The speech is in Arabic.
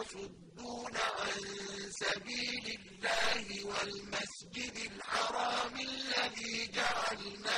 يصدون عَن سَبِيلِ اللَّهِ وَالْمَسْجِدِ الْحَرَامِ الَّذِي جَعَلْنَاهُ